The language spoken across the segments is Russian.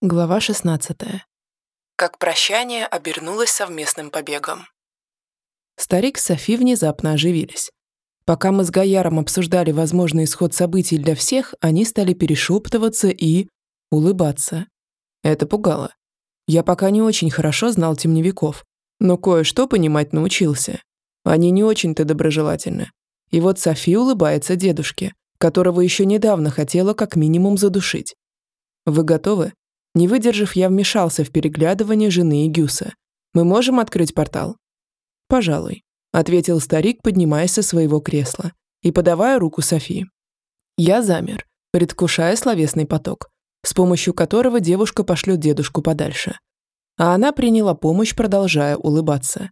Глава 16. Как прощание обернулось совместным побегом. Старик с Софи внезапно оживились. Пока мы с Гаяром обсуждали возможный исход событий для всех, они стали перешептываться и... улыбаться. Это пугало. Я пока не очень хорошо знал темневиков, но кое-что понимать научился. Они не очень-то доброжелательны. И вот Софи улыбается дедушке, которого еще недавно хотела как минимум задушить. Вы готовы? Не выдержав, я вмешался в переглядывание жены и Гюса. «Мы можем открыть портал?» «Пожалуй», — ответил старик, поднимаясь со своего кресла и подавая руку Софии. Я замер, предвкушая словесный поток, с помощью которого девушка пошлет дедушку подальше. А она приняла помощь, продолжая улыбаться.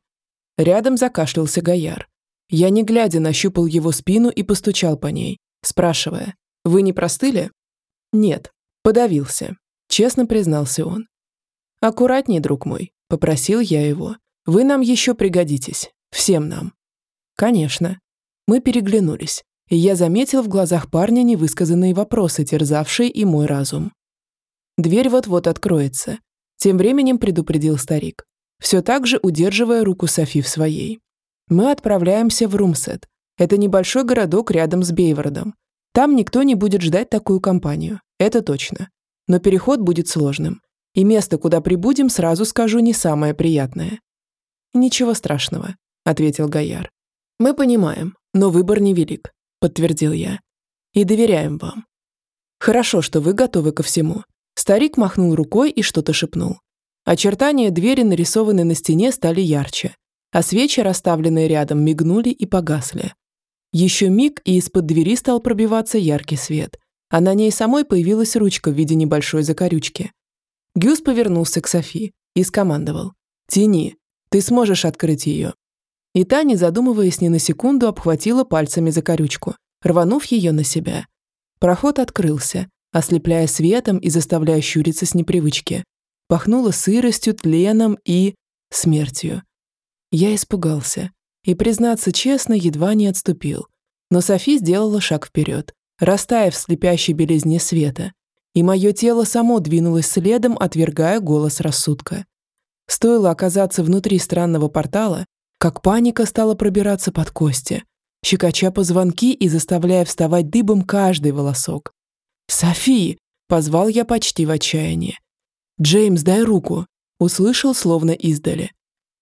Рядом закашлялся Гояр. Я, не глядя, нащупал его спину и постучал по ней, спрашивая, «Вы не простыли?» «Нет», подавился. Честно признался он. «Аккуратней, друг мой», — попросил я его. «Вы нам еще пригодитесь. Всем нам». «Конечно». Мы переглянулись, и я заметил в глазах парня невысказанные вопросы, терзавшие и мой разум. «Дверь вот-вот откроется», — тем временем предупредил старик, все так же удерживая руку Софи в своей. «Мы отправляемся в Румсет. Это небольшой городок рядом с Бейвардом. Там никто не будет ждать такую компанию, это точно но переход будет сложным. И место, куда прибудем, сразу скажу, не самое приятное». «Ничего страшного», — ответил Гояр. «Мы понимаем, но выбор невелик», — подтвердил я. «И доверяем вам». «Хорошо, что вы готовы ко всему». Старик махнул рукой и что-то шепнул. Очертания двери, нарисованные на стене, стали ярче, а свечи, расставленные рядом, мигнули и погасли. Еще миг, и из-под двери стал пробиваться яркий свет, а на ней самой появилась ручка в виде небольшой закорючки. Гюс повернулся к Софи и скомандовал. «Тяни, ты сможешь открыть ее». И та, не задумываясь ни на секунду, обхватила пальцами закорючку, рванув ее на себя. Проход открылся, ослепляя светом и заставляя щуриться с непривычки. Пахнуло сыростью, тленом и... смертью. Я испугался и, признаться честно, едва не отступил. Но Софи сделала шаг вперед, растаяв в слепящей белизне света, и мое тело само двинулось следом, отвергая голос рассудка. Стоило оказаться внутри странного портала, как паника стала пробираться под кости, щекоча позвонки и заставляя вставать дыбом каждый волосок. «Софи!» – позвал я почти в отчаянии. «Джеймс, дай руку!» – услышал словно издали.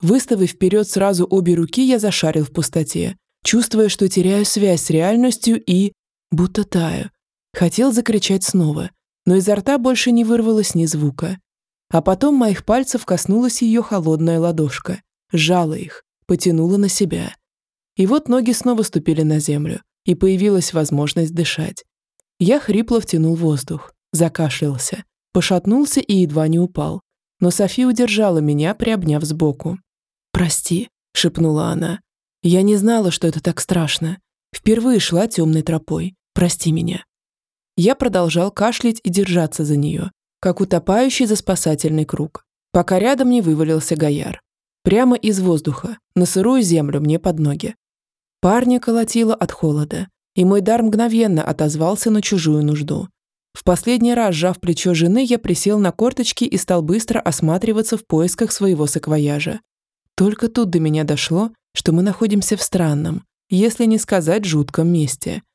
Выставив вперед сразу обе руки, я зашарил в пустоте, чувствуя, что теряю связь с реальностью и будто таю. Хотел закричать снова, но изо рта больше не вырвалось ни звука. А потом моих пальцев коснулась ее холодная ладошка, сжала их, потянула на себя. И вот ноги снова ступили на землю, и появилась возможность дышать. Я хрипло втянул воздух, закашлялся, пошатнулся и едва не упал. Но Софи удержала меня, приобняв сбоку. «Прости», — шепнула она. «Я не знала, что это так страшно. Впервые шла темной тропой. Прости меня». Я продолжал кашлять и держаться за нее, как утопающий за спасательный круг, пока рядом не вывалился Гояр. Прямо из воздуха, на сырую землю мне под ноги. Парня колотило от холода, и мой дар мгновенно отозвался на чужую нужду. В последний раз, сжав плечо жены, я присел на корточки и стал быстро осматриваться в поисках своего саквояжа. Только тут до меня дошло, что мы находимся в странном, если не сказать жутком месте –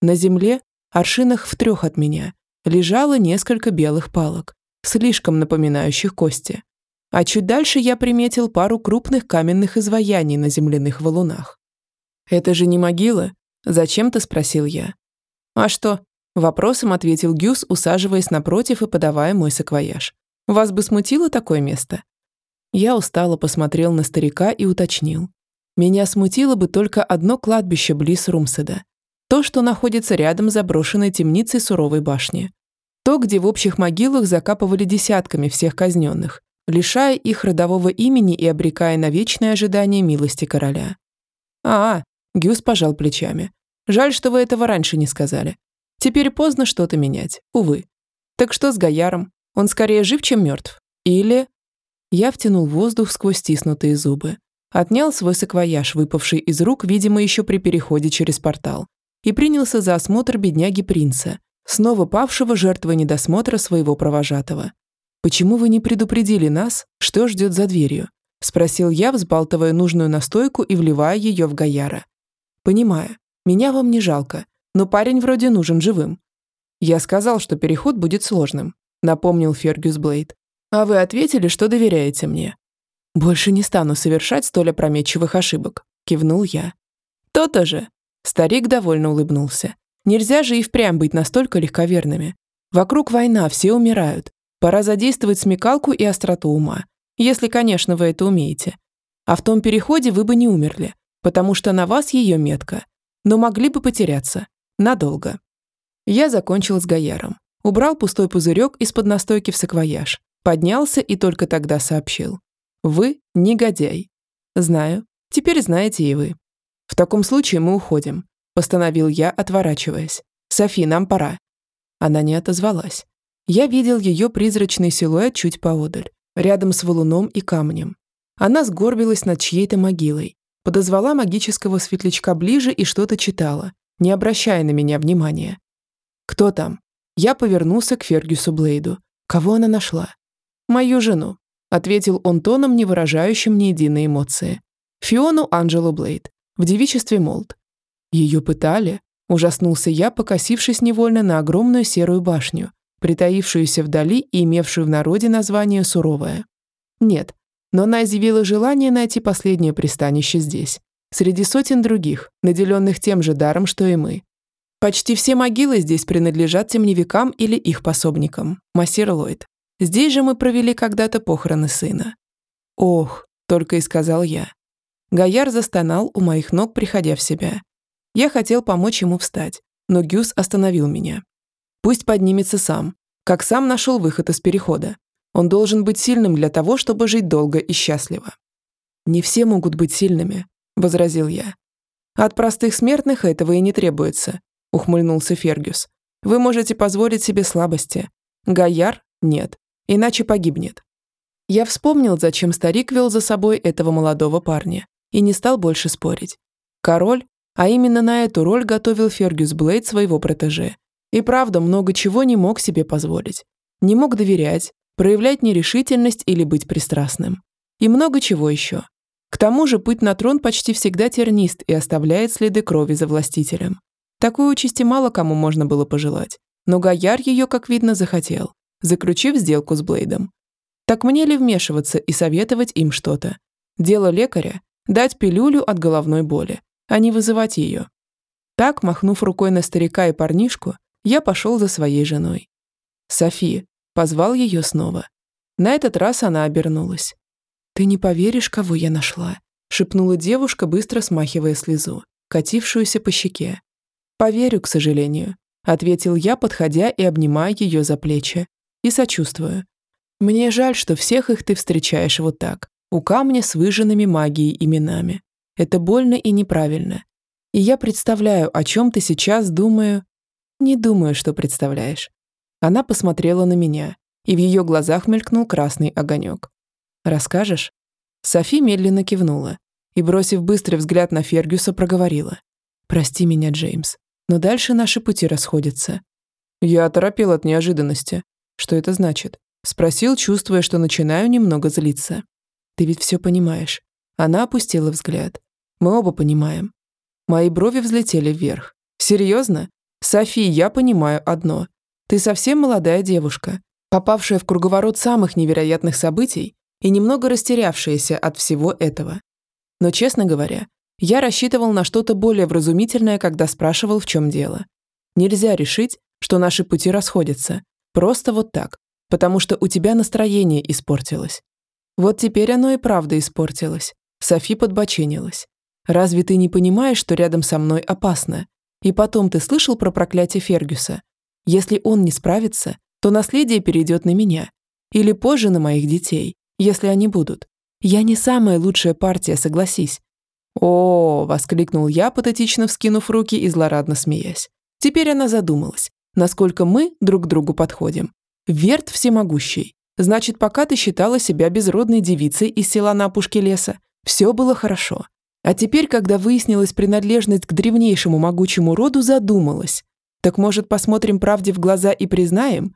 на земле, аршинах в трех от меня, лежало несколько белых палок, слишком напоминающих кости. А чуть дальше я приметил пару крупных каменных изваяний на земляных валунах. «Это же не могила?» – зачем-то спросил я. «А что?» – вопросом ответил Гюс, усаживаясь напротив и подавая мой саквояж. «Вас бы смутило такое место?» Я устало посмотрел на старика и уточнил. Меня смутило бы только одно кладбище близ Румседа. То, что находится рядом с заброшенной темницей суровой башни. То, где в общих могилах закапывали десятками всех казненных, лишая их родового имени и обрекая на вечное ожидание милости короля. «А, Гюс пожал плечами. Жаль, что вы этого раньше не сказали. Теперь поздно что-то менять, увы. Так что с Гаяром? Он скорее жив, чем мертв? Или...» Я втянул воздух сквозь стиснутые зубы. Отнял свой саквояж, выпавший из рук, видимо, еще при переходе через портал, и принялся за осмотр бедняги принца, снова павшего жертвой недосмотра своего провожатого. «Почему вы не предупредили нас, что ждет за дверью?» – спросил я, взбалтывая нужную настойку и вливая ее в Гаяра. «Понимаю, меня вам не жалко, но парень вроде нужен живым». «Я сказал, что переход будет сложным», – напомнил Фергюс Блейд. «А вы ответили, что доверяете мне». «Больше не стану совершать столь опрометчивых ошибок», – кивнул я. «То-то же». Старик довольно улыбнулся. «Нельзя же и впрямь быть настолько легковерными. Вокруг война, все умирают. Пора задействовать смекалку и остроту ума, если, конечно, вы это умеете. А в том переходе вы бы не умерли, потому что на вас ее метка, но могли бы потеряться. Надолго. Я закончил с Гаяром. Убрал пустой пузырек из-под настойки в саквояж, поднялся и только тогда сообщил. «Вы негодяй». «Знаю. Теперь знаете и вы». «В таком случае мы уходим», – постановил я, отворачиваясь. «Софи, нам пора». Она не отозвалась. Я видел ее призрачный силуэт чуть поодаль, рядом с валуном и камнем. Она сгорбилась над чьей-то могилой, подозвала магического светлячка ближе и что-то читала, не обращая на меня внимания. «Кто там?» Я повернулся к Фергюсу Блейду. Кого она нашла? «Мою жену», — ответил он тоном, не выражающим ни единой эмоции. «Фиону Анджелу Блейд, в девичестве Молд». «Ее пытали?» — ужаснулся я, покосившись невольно на огромную серую башню, притаившуюся вдали и имевшую в народе название «Суровая». Нет, но она изъявила желание найти последнее пристанище здесь, среди сотен других, наделенных тем же даром, что и мы. Почти все могилы здесь принадлежат темневикам или их пособникам, массир Ллойд. Здесь же мы провели когда-то похороны сына. «Ох», — только и сказал я. Гояр застонал у моих ног, приходя в себя. Я хотел помочь ему встать, но Гюс остановил меня. Пусть поднимется сам, как сам нашел выход из перехода. Он должен быть сильным для того, чтобы жить долго и счастливо. «Не все могут быть сильными», — возразил я. «От простых смертных этого и не требуется», — ухмыльнулся Фергюс. «Вы можете позволить себе слабости. Гаяр — нет, иначе погибнет». Я вспомнил, зачем старик вел за собой этого молодого парня, и не стал больше спорить. Король, а именно на эту роль готовил Фергюс Блейд своего протеже, и правда много чего не мог себе позволить. Не мог доверять, проявлять нерешительность или быть пристрастным. И много чего еще. К тому же путь на трон почти всегда тернист и оставляет следы крови за властителем. Такой участи мало кому можно было пожелать. Но Гаяр ее, как видно, захотел, заключив сделку с Блейдом. Так мне ли вмешиваться и советовать им что-то? Дело лекаря – дать пилюлю от головной боли, а не вызывать ее. Так, махнув рукой на старика и парнишку, я пошел за своей женой. Софи позвал ее снова. На этот раз она обернулась. «Ты не поверишь, кого я нашла», шепнула девушка, быстро смахивая слезу, катившуюся по щеке. «Поверю, к сожалению», ответил я, подходя и обнимая ее за плечи. И сочувствую. «Мне жаль, что всех их ты встречаешь вот так, у камня с выжженными магией именами. Это больно и неправильно. И я представляю, о чем ты сейчас думаю, «Не думаю, что представляешь». Она посмотрела на меня, и в ее глазах мелькнул красный огонек. «Расскажешь?» Софи медленно кивнула и, бросив быстрый взгляд на Фергюса, проговорила. «Прости меня, Джеймс, но дальше наши пути расходятся». Я оторопел от неожиданности. Что это значит? Спросил, чувствуя, что начинаю немного злиться. «Ты ведь все понимаешь». Она опустила взгляд. «Мы оба понимаем». Мои брови взлетели вверх. «Серьезно? Софи, я понимаю одно. Ты совсем молодая девушка, попавшая в круговорот самых невероятных событий и немного растерявшаяся от всего этого. Но, честно говоря, я рассчитывал на что-то более вразумительное, когда спрашивал, в чем дело. Нельзя решить, что наши пути расходятся. Просто вот так. Потому что у тебя настроение испортилось. Вот теперь оно и правда испортилось. Софи подбоченилась. Разве ты не понимаешь, что рядом со мной опасно? И потом ты слышал про проклятие Фергюса? Если он не справится, то наследие перейдет на меня. Или позже на моих детей, если они будут. Я не самая лучшая партия, согласись. О, воскликнул я, патетично вскинув руки и злорадно смеясь. Теперь она задумалась, насколько мы друг к другу подходим. Верт всемогущий. Значит, пока ты считала себя безродной девицей из села на опушке леса, все было хорошо. А теперь, когда выяснилась принадлежность к древнейшему могучему роду, задумалась. Так может, посмотрим правде в глаза и признаем?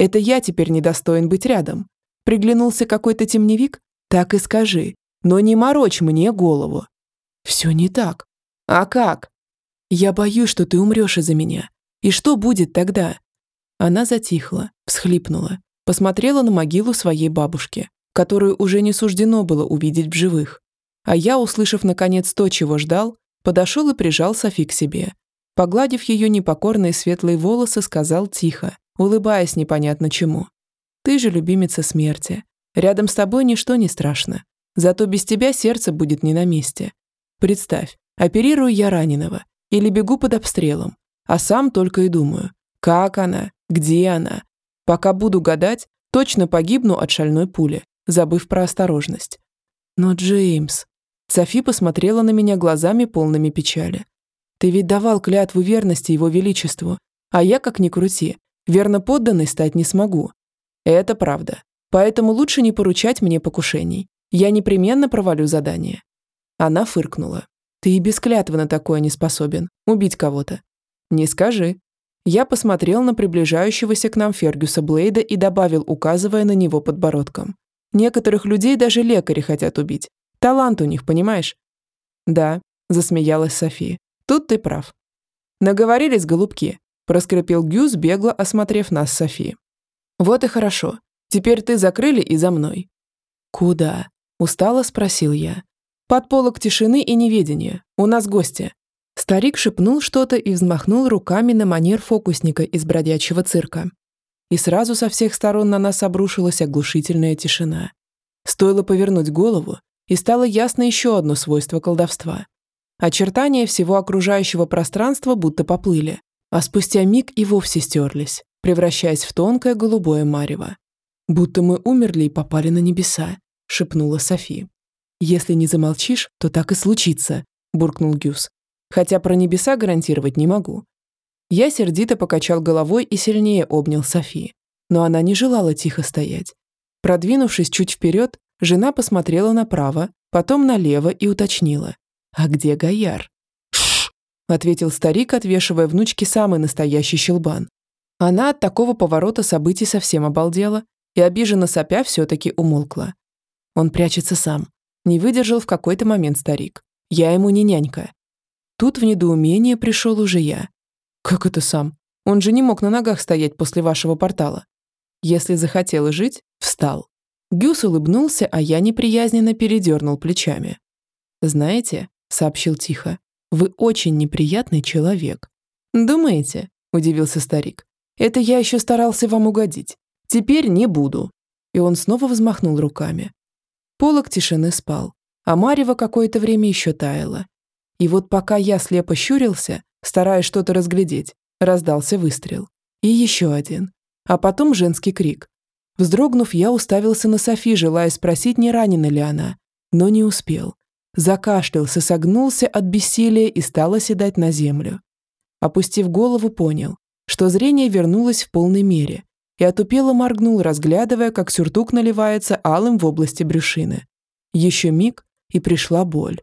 Это я теперь недостоин быть рядом. Приглянулся какой-то темневик? Так и скажи. Но не морочь мне голову. Все не так. А как? Я боюсь, что ты умрешь из-за меня. И что будет тогда? Она затихла, всхлипнула, посмотрела на могилу своей бабушки, которую уже не суждено было увидеть в живых. А я, услышав наконец то, чего ждал, подошел и прижал Софи к себе. Погладив ее непокорные светлые волосы, сказал тихо, улыбаясь непонятно чему. «Ты же любимица смерти. Рядом с тобой ничто не страшно. Зато без тебя сердце будет не на месте. Представь, оперирую я раненого или бегу под обстрелом, а сам только и думаю, как она, где она. Пока буду гадать, точно погибну от шальной пули, забыв про осторожность. Но Джеймс... Софи посмотрела на меня глазами полными печали. Ты ведь давал клятву верности его величеству, а я, как ни крути, верно подданной стать не смогу. Это правда. Поэтому лучше не поручать мне покушений. Я непременно провалю задание. Она фыркнула. Ты и без клятвы на такое не способен. Убить кого-то. Не скажи. Я посмотрел на приближающегося к нам Фергюса Блейда и добавил, указывая на него подбородком. Некоторых людей даже лекари хотят убить. Талант у них, понимаешь? Да, засмеялась София. Тут ты прав. Наговорились, голубки, проскрипел Гюс, бегло осмотрев нас с Софи. Вот и хорошо. Теперь ты закрыли и за мной. Куда? Устало спросил я. Под полок тишины и неведения. У нас гости. Старик шепнул что-то и взмахнул руками на манер фокусника из бродячего цирка. И сразу со всех сторон на нас обрушилась оглушительная тишина. Стоило повернуть голову, и стало ясно еще одно свойство колдовства. Очертания всего окружающего пространства будто поплыли, а спустя миг и вовсе стерлись, превращаясь в тонкое голубое марево. «Будто мы умерли и попали на небеса», — шепнула Софи. «Если не замолчишь, то так и случится», — буркнул Гюс. «Хотя про небеса гарантировать не могу». Я сердито покачал головой и сильнее обнял Софи. Но она не желала тихо стоять. Продвинувшись чуть вперед, жена посмотрела направо, потом налево и уточнила. «А где Гояр?» «Шш!» – ответил старик, отвешивая внучке самый настоящий щелбан. Она от такого поворота событий совсем обалдела и, обиженно сопя, все-таки умолкла. Он прячется сам. Не выдержал в какой-то момент старик. Я ему не нянька. Тут в недоумение пришел уже я. Как это сам? Он же не мог на ногах стоять после вашего портала. Если захотел жить, встал. Гюс улыбнулся, а я неприязненно передернул плечами. «Знаете, сообщил тихо. «Вы очень неприятный человек». «Думаете?» – удивился старик. «Это я еще старался вам угодить. Теперь не буду». И он снова взмахнул руками. Полок тишины спал, а Марева какое-то время еще таяло. И вот пока я слепо щурился, стараясь что-то разглядеть, раздался выстрел. И еще один. А потом женский крик. Вздрогнув, я уставился на Софи, желая спросить, не ранена ли она, но не успел закашлялся, согнулся от бессилия и стал оседать на землю. Опустив голову, понял, что зрение вернулось в полной мере, и отупело моргнул, разглядывая, как сюртук наливается алым в области брюшины. Еще миг, и пришла боль.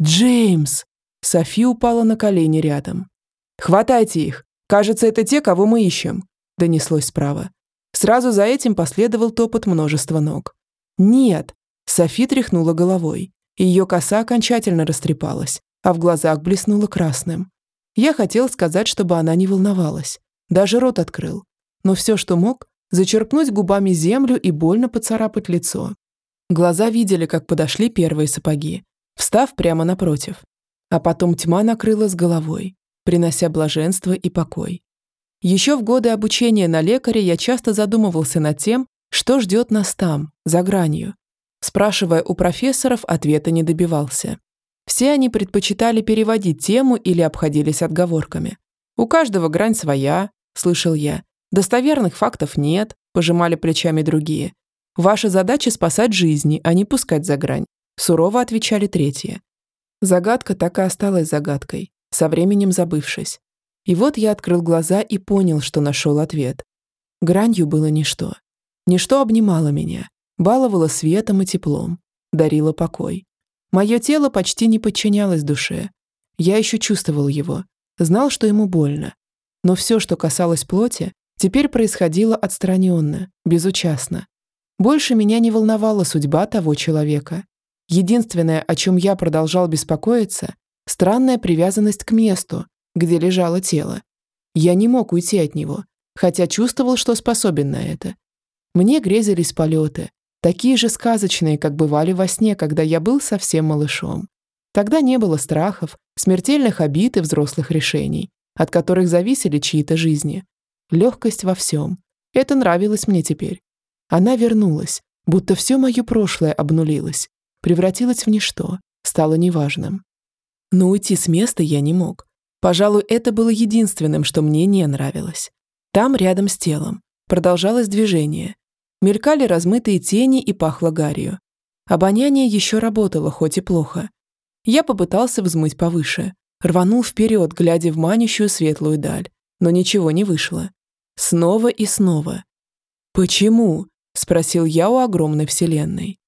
«Джеймс!» Софи упала на колени рядом. «Хватайте их! Кажется, это те, кого мы ищем!» Донеслось справа. Сразу за этим последовал топот множества ног. «Нет!» Софи тряхнула головой. Ее коса окончательно растрепалась, а в глазах блеснула красным. Я хотел сказать, чтобы она не волновалась. Даже рот открыл. Но все, что мог, зачерпнуть губами землю и больно поцарапать лицо. Глаза видели, как подошли первые сапоги, встав прямо напротив. А потом тьма накрыла с головой, принося блаженство и покой. Еще в годы обучения на лекаре я часто задумывался над тем, что ждет нас там, за гранью, Спрашивая у профессоров, ответа не добивался. Все они предпочитали переводить тему или обходились отговорками. «У каждого грань своя», – слышал я. «Достоверных фактов нет», – пожимали плечами другие. «Ваша задача – спасать жизни, а не пускать за грань», – сурово отвечали третьи. Загадка так и осталась загадкой, со временем забывшись. И вот я открыл глаза и понял, что нашел ответ. Гранью было ничто. Ничто обнимало меня, баловала светом и теплом, дарила покой. Мое тело почти не подчинялось душе. Я еще чувствовал его, знал, что ему больно. Но все, что касалось плоти, теперь происходило отстраненно, безучастно. Больше меня не волновала судьба того человека. Единственное, о чем я продолжал беспокоиться, странная привязанность к месту, где лежало тело. Я не мог уйти от него, хотя чувствовал, что способен на это. Мне грезились полеты, такие же сказочные, как бывали во сне, когда я был совсем малышом. Тогда не было страхов, смертельных обид и взрослых решений, от которых зависели чьи-то жизни. Легкость во всем. Это нравилось мне теперь. Она вернулась, будто все мое прошлое обнулилось, превратилось в ничто, стало неважным. Но уйти с места я не мог. Пожалуй, это было единственным, что мне не нравилось. Там, рядом с телом, продолжалось движение. Мелькали размытые тени и пахло гарью. Обоняние еще работало, хоть и плохо. Я попытался взмыть повыше, рванул вперед, глядя в манящую светлую даль, но ничего не вышло. Снова и снова. «Почему?» – спросил я у огромной вселенной.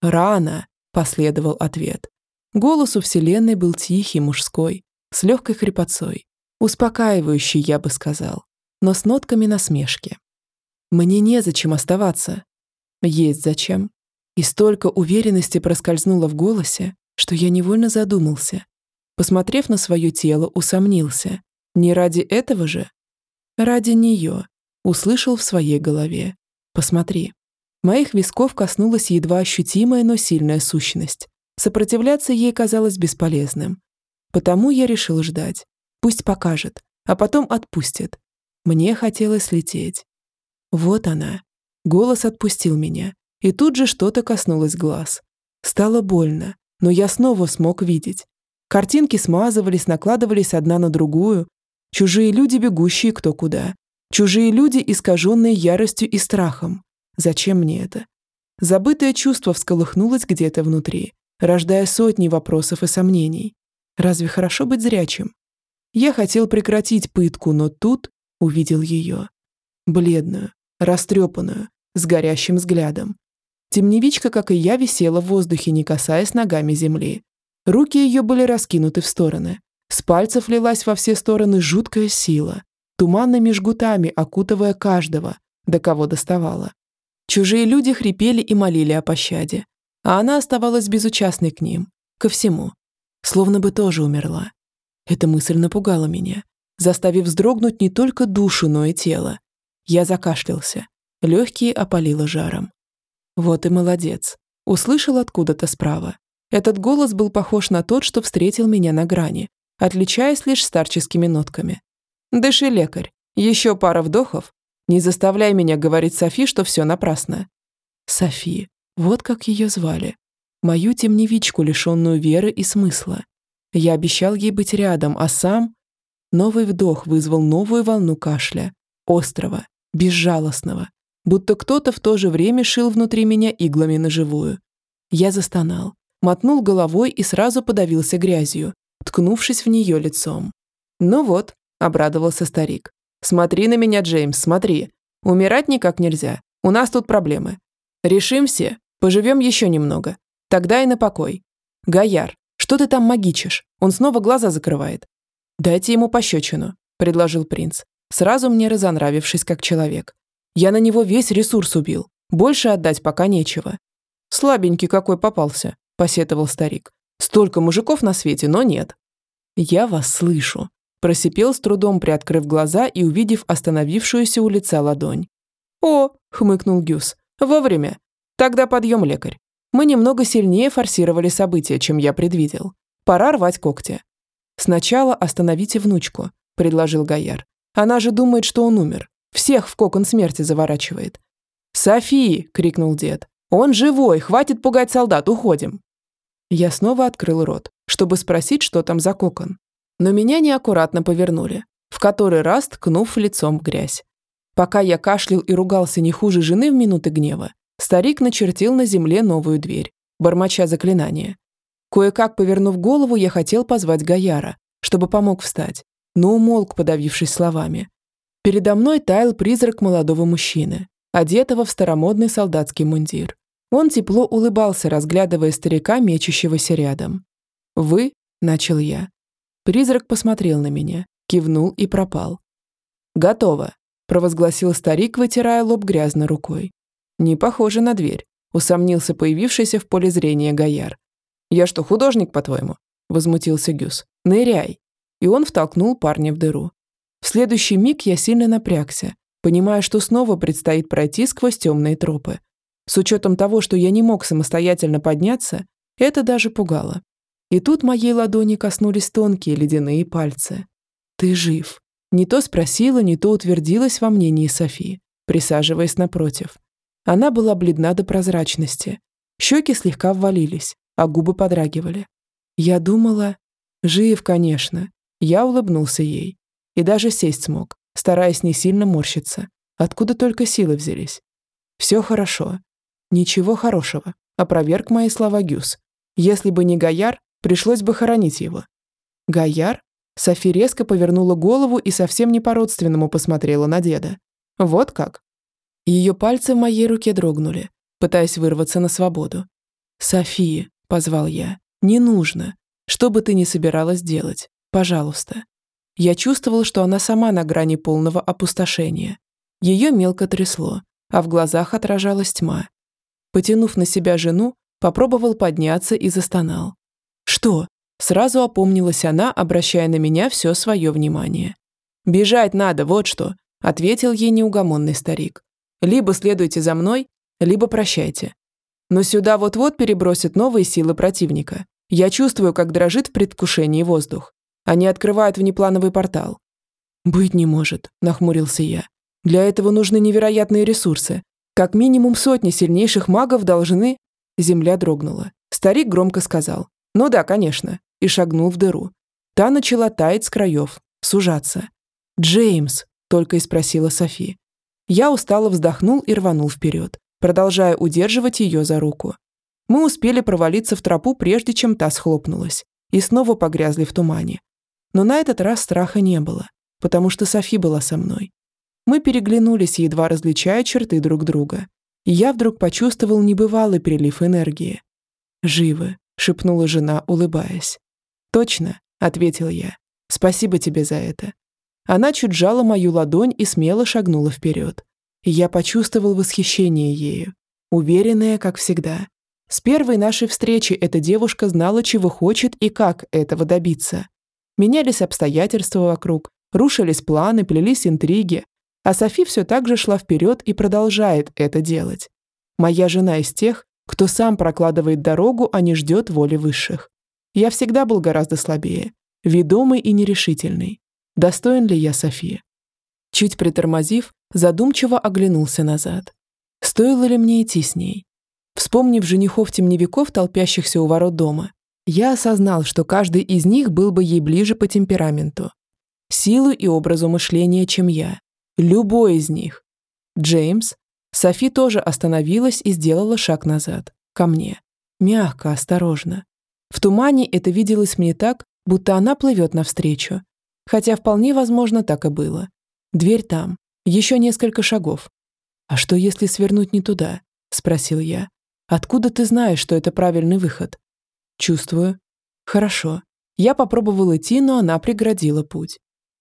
«Рано», – последовал ответ. Голос у вселенной был тихий, мужской, с легкой хрипотцой, успокаивающий, я бы сказал но с нотками насмешки. Мне незачем оставаться. Есть зачем. И столько уверенности проскользнуло в голосе, что я невольно задумался. Посмотрев на свое тело, усомнился. Не ради этого же? Ради нее. Услышал в своей голове. Посмотри. Моих висков коснулась едва ощутимая, но сильная сущность. Сопротивляться ей казалось бесполезным. Потому я решил ждать. Пусть покажет, а потом отпустит, мне хотелось лететь. Вот она. Голос отпустил меня, и тут же что-то коснулось глаз. Стало больно, но я снова смог видеть. Картинки смазывались, накладывались одна на другую. Чужие люди, бегущие кто куда. Чужие люди, искаженные яростью и страхом. Зачем мне это? Забытое чувство всколыхнулось где-то внутри, рождая сотни вопросов и сомнений. Разве хорошо быть зрячим? Я хотел прекратить пытку, но тут увидел ее. Бледную, растрепанную, с горящим взглядом. Темневичка, как и я, висела в воздухе, не касаясь ногами земли. Руки ее были раскинуты в стороны. С пальцев лилась во все стороны жуткая сила, туманными жгутами окутывая каждого, до кого доставала. Чужие люди хрипели и молили о пощаде, а она оставалась безучастной к ним, ко всему, словно бы тоже умерла. Эта мысль напугала меня, заставив вздрогнуть не только душу, но и тело. Я закашлялся. Легкие опалило жаром. Вот и молодец. Услышал откуда-то справа. Этот голос был похож на тот, что встретил меня на грани, отличаясь лишь старческими нотками. «Дыши, лекарь. Еще пара вдохов. Не заставляй меня говорить Софи, что все напрасно». Софи. Вот как ее звали. Мою темневичку, лишенную веры и смысла. Я обещал ей быть рядом, а сам... Новый вдох вызвал новую волну кашля, острого, безжалостного, будто кто-то в то же время шил внутри меня иглами на живую. Я застонал, мотнул головой и сразу подавился грязью, ткнувшись в нее лицом. «Ну вот», — обрадовался старик. «Смотри на меня, Джеймс, смотри. Умирать никак нельзя. У нас тут проблемы. Решим все, поживем еще немного. Тогда и на покой. Гаяр, что ты там магичишь? Он снова глаза закрывает. «Дайте ему пощечину», – предложил принц, сразу мне разонравившись как человек. «Я на него весь ресурс убил. Больше отдать пока нечего». «Слабенький какой попался», – посетовал старик. «Столько мужиков на свете, но нет». «Я вас слышу», – просипел с трудом, приоткрыв глаза и увидев остановившуюся у лица ладонь. «О!» – хмыкнул Гюс. «Вовремя. Тогда подъем, лекарь. Мы немного сильнее форсировали события, чем я предвидел. Пора рвать когти. «Сначала остановите внучку», – предложил Гаяр. «Она же думает, что он умер. Всех в кокон смерти заворачивает». «Софи!» – крикнул дед. «Он живой! Хватит пугать солдат! Уходим!» Я снова открыл рот, чтобы спросить, что там за кокон. Но меня неаккуратно повернули, в который раз ткнув лицом в грязь. Пока я кашлял и ругался не хуже жены в минуты гнева, старик начертил на земле новую дверь, бормоча заклинание. Кое-как повернув голову, я хотел позвать Гаяра, чтобы помог встать, но умолк, подавившись словами. Передо мной таял призрак молодого мужчины, одетого в старомодный солдатский мундир. Он тепло улыбался, разглядывая старика, мечущегося рядом. «Вы?» – начал я. Призрак посмотрел на меня, кивнул и пропал. «Готово», – провозгласил старик, вытирая лоб грязной рукой. «Не похоже на дверь», — усомнился появившийся в поле зрения Гояр. «Я что, художник, по-твоему?» — возмутился Гюс. «Ныряй!» И он втолкнул парня в дыру. В следующий миг я сильно напрягся, понимая, что снова предстоит пройти сквозь темные тропы. С учетом того, что я не мог самостоятельно подняться, это даже пугало. И тут моей ладони коснулись тонкие ледяные пальцы. «Ты жив», не то спросила, не то утвердилась во мнении Софии, присаживаясь напротив. Она была бледна до прозрачности. Щеки слегка ввалились, а губы подрагивали. Я думала... Жив, конечно. Я улыбнулся ей. И даже сесть смог, стараясь не сильно морщиться. Откуда только силы взялись. Все хорошо. Ничего хорошего. Опроверг мои слова Гюс. Если бы не Гояр, пришлось бы хоронить его. Гояр? Софи резко повернула голову и совсем не по-родственному посмотрела на деда. Вот как. Ее пальцы в моей руке дрогнули, пытаясь вырваться на свободу. «София», — позвал я, — «не нужно. Что бы ты ни собиралась делать, пожалуйста». Я чувствовал, что она сама на грани полного опустошения. Ее мелко трясло, а в глазах отражалась тьма. Потянув на себя жену, попробовал подняться и застонал. «Что?» Сразу опомнилась она, обращая на меня все свое внимание. «Бежать надо, вот что», — ответил ей неугомонный старик. «Либо следуйте за мной, либо прощайте. Но сюда вот-вот перебросят новые силы противника. Я чувствую, как дрожит в предвкушении воздух. Они открывают внеплановый портал». «Быть не может», — нахмурился я. «Для этого нужны невероятные ресурсы. Как минимум сотни сильнейших магов должны...» Земля дрогнула. Старик громко сказал. «Ну да, конечно и шагнул в дыру. Та начала таять с краев, сужаться. «Джеймс», — только и спросила Софи. Я устало вздохнул и рванул вперед, продолжая удерживать ее за руку. Мы успели провалиться в тропу, прежде чем та схлопнулась, и снова погрязли в тумане. Но на этот раз страха не было, потому что Софи была со мной. Мы переглянулись, едва различая черты друг друга. И я вдруг почувствовал небывалый прилив энергии. «Живы», — шепнула жена, улыбаясь. «Точно», — ответил я. «Спасибо тебе за это». Она чуть жала мою ладонь и смело шагнула вперед. Я почувствовал восхищение ею, уверенная, как всегда. С первой нашей встречи эта девушка знала, чего хочет и как этого добиться. Менялись обстоятельства вокруг, рушились планы, плелись интриги, а Софи все так же шла вперед и продолжает это делать. Моя жена из тех, кто сам прокладывает дорогу, а не ждет воли высших. Я всегда был гораздо слабее, ведомый и нерешительный. Достоин ли я Софии? Чуть притормозив, задумчиво оглянулся назад. Стоило ли мне идти с ней? Вспомнив женихов-темневиков, толпящихся у ворот дома, я осознал, что каждый из них был бы ей ближе по темпераменту, силу и образу мышления, чем я. Любой из них. Джеймс. Софи тоже остановилась и сделала шаг назад, ко мне. Мягко, осторожно. В тумане это виделось мне так, будто она плывет навстречу. Хотя вполне возможно так и было. Дверь там. Еще несколько шагов. «А что, если свернуть не туда?» – спросил я. «Откуда ты знаешь, что это правильный выход?» «Чувствую». «Хорошо». Я попробовал идти, но она преградила путь.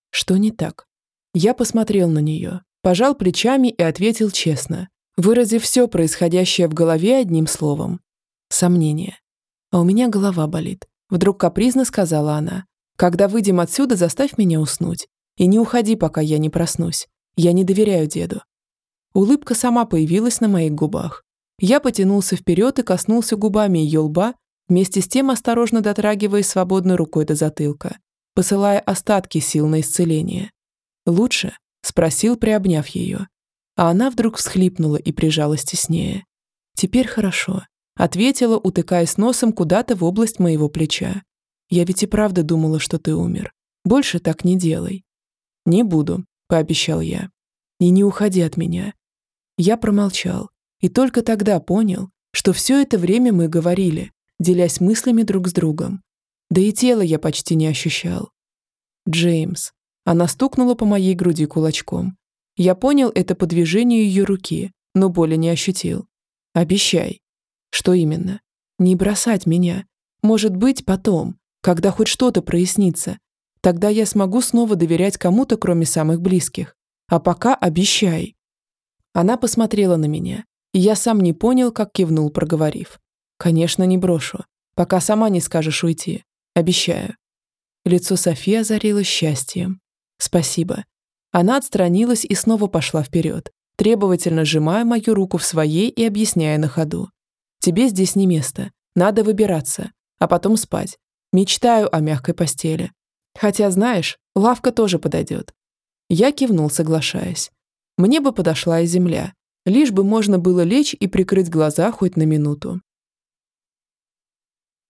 Что не так? Я посмотрел на нее, пожал плечами и ответил честно, выразив все происходящее в голове одним словом. Сомнение. А у меня голова болит. Вдруг капризно сказала она. Когда выйдем отсюда, заставь меня уснуть. И не уходи, пока я не проснусь. Я не доверяю деду. Улыбка сама появилась на моих губах. Я потянулся вперед и коснулся губами ее лба, вместе с тем осторожно дотрагиваясь свободной рукой до затылка, посылая остатки сил на исцеление. «Лучше?» – спросил, приобняв ее. А она вдруг всхлипнула и прижалась теснее. «Теперь хорошо ответила, утыкаясь носом куда-то в область моего плеча. «Я ведь и правда думала, что ты умер. Больше так не делай». «Не буду», — пообещал я. «И не уходи от меня». Я промолчал и только тогда понял, что все это время мы говорили, делясь мыслями друг с другом. Да и тело я почти не ощущал. «Джеймс». Она стукнула по моей груди кулачком. Я понял это по движению ее руки, но боли не ощутил. «Обещай». Что именно? Не бросать меня. Может быть, потом, когда хоть что-то прояснится. Тогда я смогу снова доверять кому-то, кроме самых близких. А пока обещай». Она посмотрела на меня, и я сам не понял, как кивнул, проговорив. «Конечно, не брошу, пока сама не скажешь уйти. Обещаю». Лицо Софии озарилось счастьем. «Спасибо». Она отстранилась и снова пошла вперед, требовательно сжимая мою руку в своей и объясняя на ходу. «Тебе здесь не место. Надо выбираться, а потом спать. Мечтаю о мягкой постели. Хотя, знаешь, лавка тоже подойдет». Я кивнул, соглашаясь. Мне бы подошла и земля, лишь бы можно было лечь и прикрыть глаза хоть на минуту.